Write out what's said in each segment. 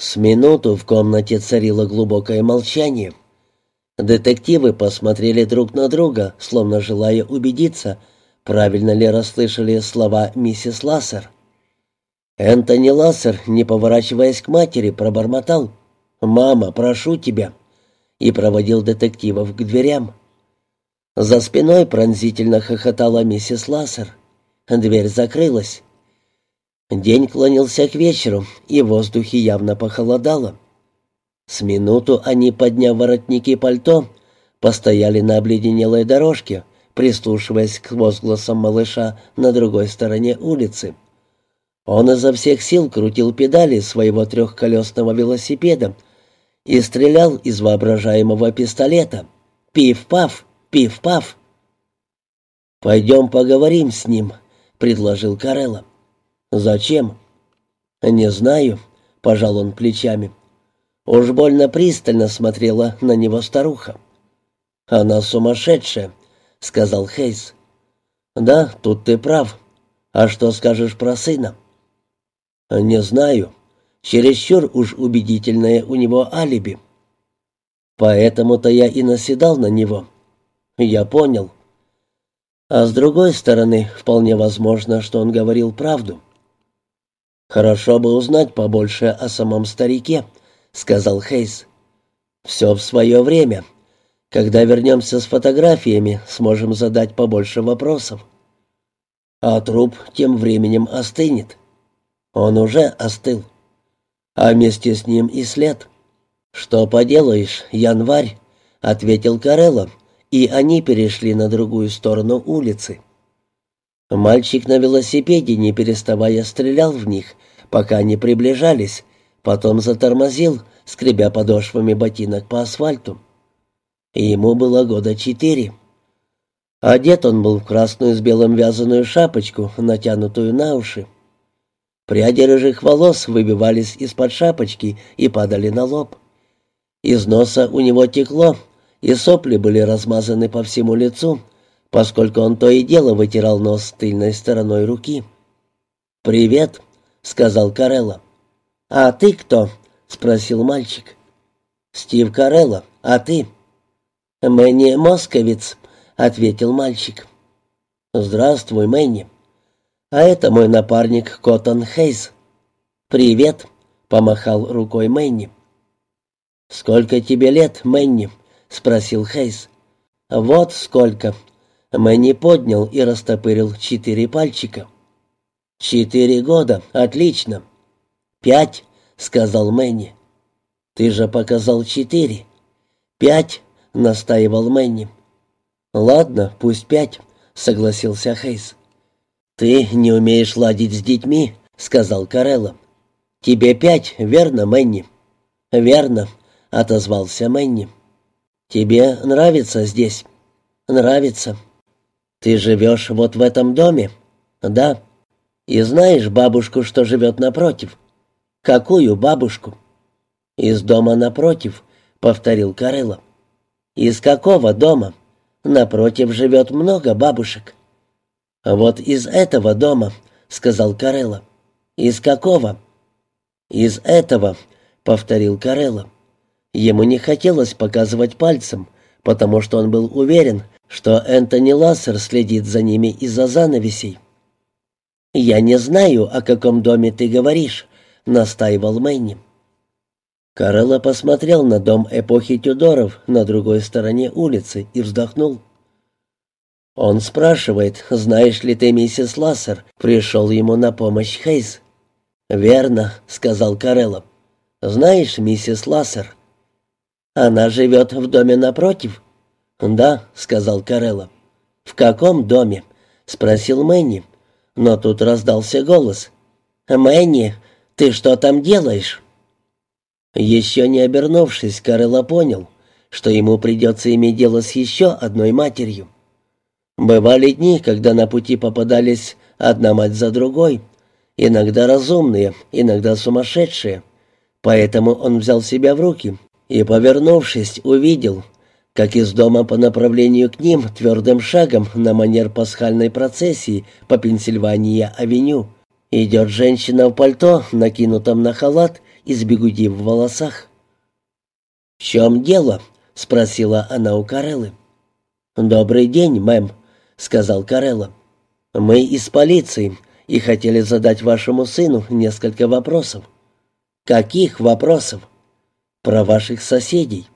С минуту в комнате царило глубокое молчание. Детективы посмотрели друг на друга, словно желая убедиться, правильно ли расслышали слова миссис Лассер. Энтони Лассер, не поворачиваясь к матери, пробормотал «Мама, прошу тебя!» и проводил детективов к дверям. За спиной пронзительно хохотала миссис Лассер. Дверь закрылась. День клонился к вечеру, и в воздухе явно похолодало. С минуту они, подняв воротники пальто, постояли на обледенелой дорожке, прислушиваясь к возгласам малыша на другой стороне улицы. Он изо всех сил крутил педали своего трехколесного велосипеда и стрелял из воображаемого пистолета. «Пиф-паф! Пиф-паф!» «Пойдем поговорим с ним», — предложил Карелла. «Зачем?» «Не знаю», — пожал он плечами. Уж больно пристально смотрела на него старуха. «Она сумасшедшая», — сказал Хейс. «Да, тут ты прав. А что скажешь про сына?» «Не знаю. Чересчур уж убедительное у него алиби. Поэтому-то я и наседал на него. Я понял. А с другой стороны, вполне возможно, что он говорил правду». «Хорошо бы узнать побольше о самом старике», — сказал Хейс. «Все в свое время. Когда вернемся с фотографиями, сможем задать побольше вопросов». А труп тем временем остынет. Он уже остыл. А вместе с ним и след. «Что поделаешь, январь», — ответил Карелло, и они перешли на другую сторону улицы. Мальчик на велосипеде, не переставая, стрелял в них, пока они приближались, потом затормозил, скребя подошвами ботинок по асфальту. Ему было года четыре. Одет он был в красную с белым вязаную шапочку, натянутую на уши. Пряди рыжих волос выбивались из-под шапочки и падали на лоб. Из носа у него текло, и сопли были размазаны по всему лицу, поскольку он то и дело вытирал нос тыльной стороной руки. «Привет», — сказал Карелла. «А ты кто?» — спросил мальчик. «Стив Карелла. А ты?» «Мэнни Московиц», — ответил мальчик. «Здравствуй, Мэнни. А это мой напарник Коттон Хейс». «Привет», — помахал рукой Мэнни. «Сколько тебе лет, Мэнни?» — спросил Хейс. «Вот сколько». Мэнни поднял и растопырил четыре пальчика. «Четыре года. Отлично». «Пять», — сказал Мэнни. «Ты же показал четыре». «Пять», — настаивал Мэнни. «Ладно, пусть пять», — согласился Хейс. «Ты не умеешь ладить с детьми», — сказал Карелло. «Тебе пять, верно, Мэнни?» «Верно», — отозвался Мэнни. «Тебе нравится здесь?» «Нравится». «Ты живешь вот в этом доме?» «Да». «И знаешь бабушку, что живет напротив?» «Какую бабушку?» «Из дома напротив», — повторил Карелло. «Из какого дома? Напротив живет много бабушек». «Вот из этого дома», — сказал Карелло. «Из какого?» «Из этого», — повторил Карелло. Ему не хотелось показывать пальцем, потому что он был уверен, что Энтони Лассер следит за ними из-за занавесей. «Я не знаю, о каком доме ты говоришь», — настаивал Мэнни. Карелло посмотрел на дом эпохи Тюдоров на другой стороне улицы и вздохнул. Он спрашивает, знаешь ли ты миссис Лассер, пришел ему на помощь Хейс. «Верно», — сказал Карелло. «Знаешь миссис Лассер?» «Она живет в доме напротив?» «Да», — сказал Карелло. «В каком доме?» — спросил Мэнни. Но тут раздался голос. «Мэнни, ты что там делаешь?» Еще не обернувшись, Карелло понял, что ему придется иметь дело с еще одной матерью. Бывали дни, когда на пути попадались одна мать за другой, иногда разумные, иногда сумасшедшие. Поэтому он взял себя в руки и, повернувшись, увидел, как из дома по направлению к ним твердым шагом на манер пасхальной процессии по Пенсильвания-авеню Идет женщина в пальто, накинутом на халат и с бегуди в волосах. «В чем дело?» — спросила она у Кареллы. «Добрый день, мэм», — сказал Карелла. «Мы из полиции и хотели задать вашему сыну несколько вопросов». «Каких вопросов?» «Про ваших соседей».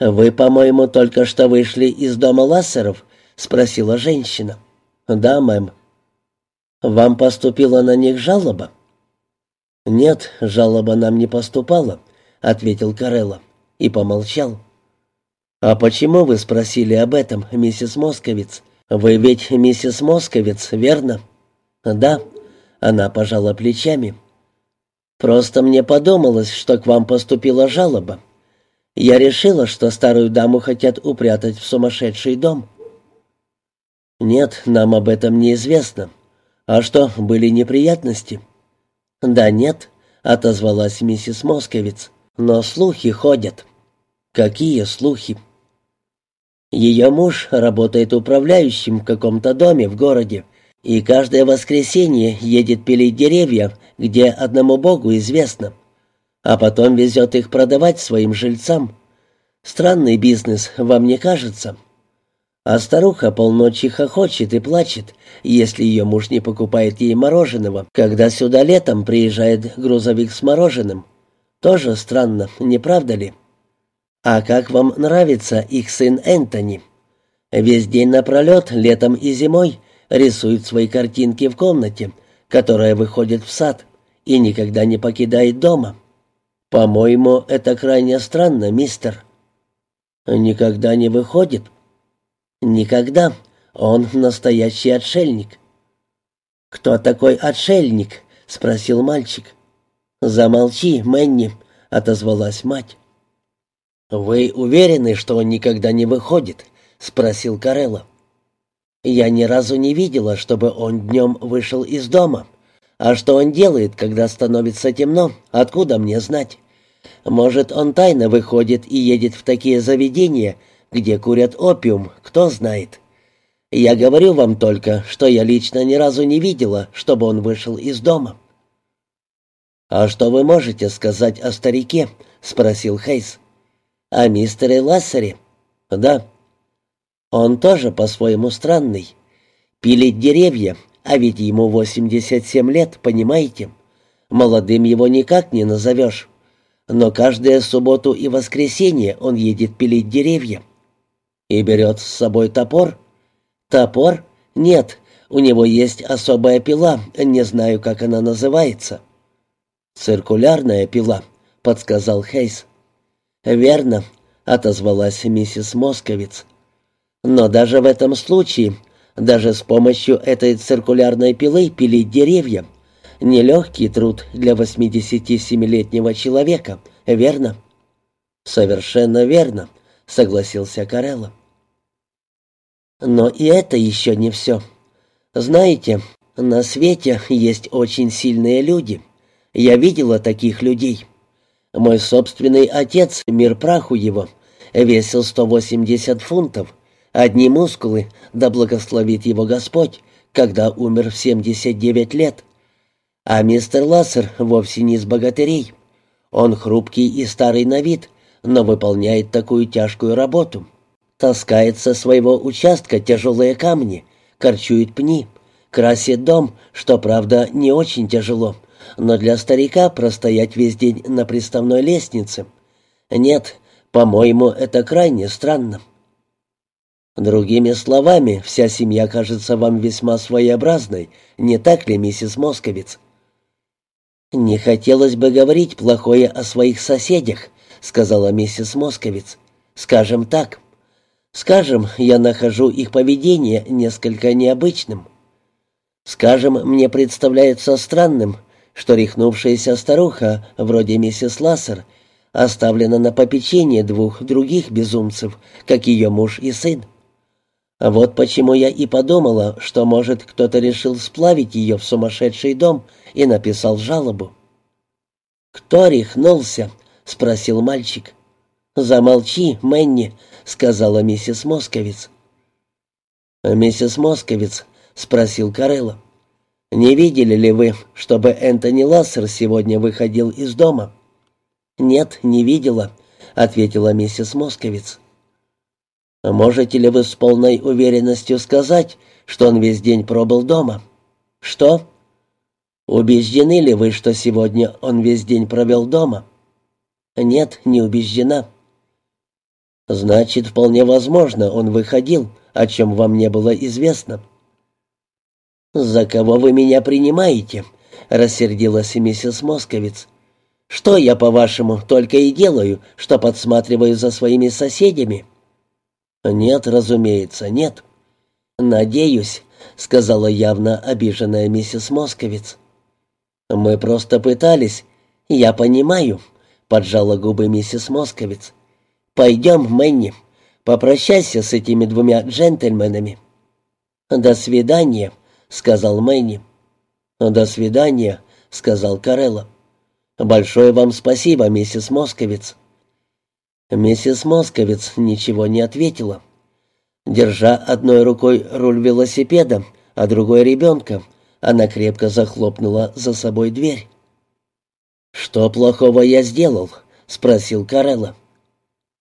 «Вы, по-моему, только что вышли из дома Лассеров?» — спросила женщина. «Да, мэм». «Вам поступила на них жалоба?» «Нет, жалоба нам не поступала», — ответил Карелла и помолчал. «А почему вы спросили об этом, миссис Московиц? Вы ведь миссис Московиц, верно?» «Да», — она пожала плечами. «Просто мне подумалось, что к вам поступила жалоба. Я решила, что старую даму хотят упрятать в сумасшедший дом». «Нет, нам об этом неизвестно. А что, были неприятности?» «Да нет», — отозвалась миссис Московиц. «Но слухи ходят». «Какие слухи?» Ее муж работает управляющим в каком-то доме в городе и каждое воскресенье едет пилить деревья, где одному Богу известно, а потом везет их продавать своим жильцам. Странный бизнес, вам не кажется?» А старуха полночи хохочет и плачет, если ее муж не покупает ей мороженого, когда сюда летом приезжает грузовик с мороженым. Тоже странно, не правда ли? А как вам нравится их сын Энтони? Весь день напролет, летом и зимой, рисует свои картинки в комнате, которая выходит в сад, и никогда не покидает дома. По-моему, это крайне странно, мистер. Никогда не выходит, «Никогда. Он настоящий отшельник». «Кто такой отшельник?» — спросил мальчик. «Замолчи, Мэнни», — отозвалась мать. «Вы уверены, что он никогда не выходит?» — спросил Карелла. «Я ни разу не видела, чтобы он днем вышел из дома. А что он делает, когда становится темно, откуда мне знать? Может, он тайно выходит и едет в такие заведения, где курят опиум, кто знает. Я говорю вам только, что я лично ни разу не видела, чтобы он вышел из дома». «А что вы можете сказать о старике?» — спросил Хейс. «О мистере Лассере?» «Да». «Он тоже по-своему странный. Пилит деревья, а ведь ему 87 лет, понимаете? Молодым его никак не назовешь. Но каждую субботу и воскресенье он едет пилить деревья. «И берет с собой топор?» «Топор? Нет, у него есть особая пила, не знаю, как она называется». «Циркулярная пила», — подсказал Хейс. «Верно», — отозвалась миссис Московиц. «Но даже в этом случае, даже с помощью этой циркулярной пилы пилить деревья — нелегкий труд для 87-летнего человека, верно?» «Совершенно верно», — согласился Карелло. Но и это еще не все. Знаете, на свете есть очень сильные люди. Я видела таких людей. Мой собственный отец, мир праху его, весил 180 фунтов. Одни мускулы, да благословит его Господь, когда умер в 79 лет. А мистер Лассер вовсе не из богатырей. Он хрупкий и старый на вид, но выполняет такую тяжкую работу таскает со своего участка тяжелые камни, корчует пни, красит дом, что, правда, не очень тяжело, но для старика простоять весь день на приставной лестнице. Нет, по-моему, это крайне странно. Другими словами, вся семья кажется вам весьма своеобразной, не так ли, миссис Московиц? «Не хотелось бы говорить плохое о своих соседях», — сказала миссис Московиц. «Скажем так, Скажем, я нахожу их поведение несколько необычным. Скажем, мне представляется странным, что рехнувшаяся старуха, вроде миссис Лассер, оставлена на попечение двух других безумцев, как ее муж и сын. Вот почему я и подумала, что, может, кто-то решил сплавить ее в сумасшедший дом и написал жалобу. «Кто рехнулся?» — спросил мальчик. «Замолчи, Мэнни», — сказала миссис Московиц. «Миссис Московиц», — спросил Карелло, «Не видели ли вы, чтобы Энтони Лассер сегодня выходил из дома?» «Нет, не видела», — ответила миссис Московиц. «Можете ли вы с полной уверенностью сказать, что он весь день пробыл дома?» «Что?» «Убеждены ли вы, что сегодня он весь день провел дома?» «Нет, не убеждена». «Значит, вполне возможно, он выходил, о чем вам не было известно». «За кого вы меня принимаете?» — рассердилась миссис Московиц. «Что я, по-вашему, только и делаю, что подсматриваю за своими соседями?» «Нет, разумеется, нет». «Надеюсь», — сказала явно обиженная миссис Московиц. «Мы просто пытались». «Я понимаю», — поджала губы миссис Московиц. «Пойдем, Мэнни, попрощайся с этими двумя джентльменами». «До свидания», — сказал Мэнни. «До свидания», — сказал Карелла. «Большое вам спасибо, миссис Московиц». Миссис Московиц ничего не ответила. Держа одной рукой руль велосипеда, а другой ребенка, она крепко захлопнула за собой дверь. «Что плохого я сделал?» — спросил Карелла.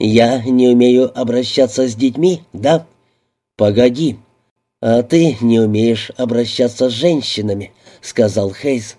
«Я не умею обращаться с детьми, да?» «Погоди. А ты не умеешь обращаться с женщинами», — сказал Хейс.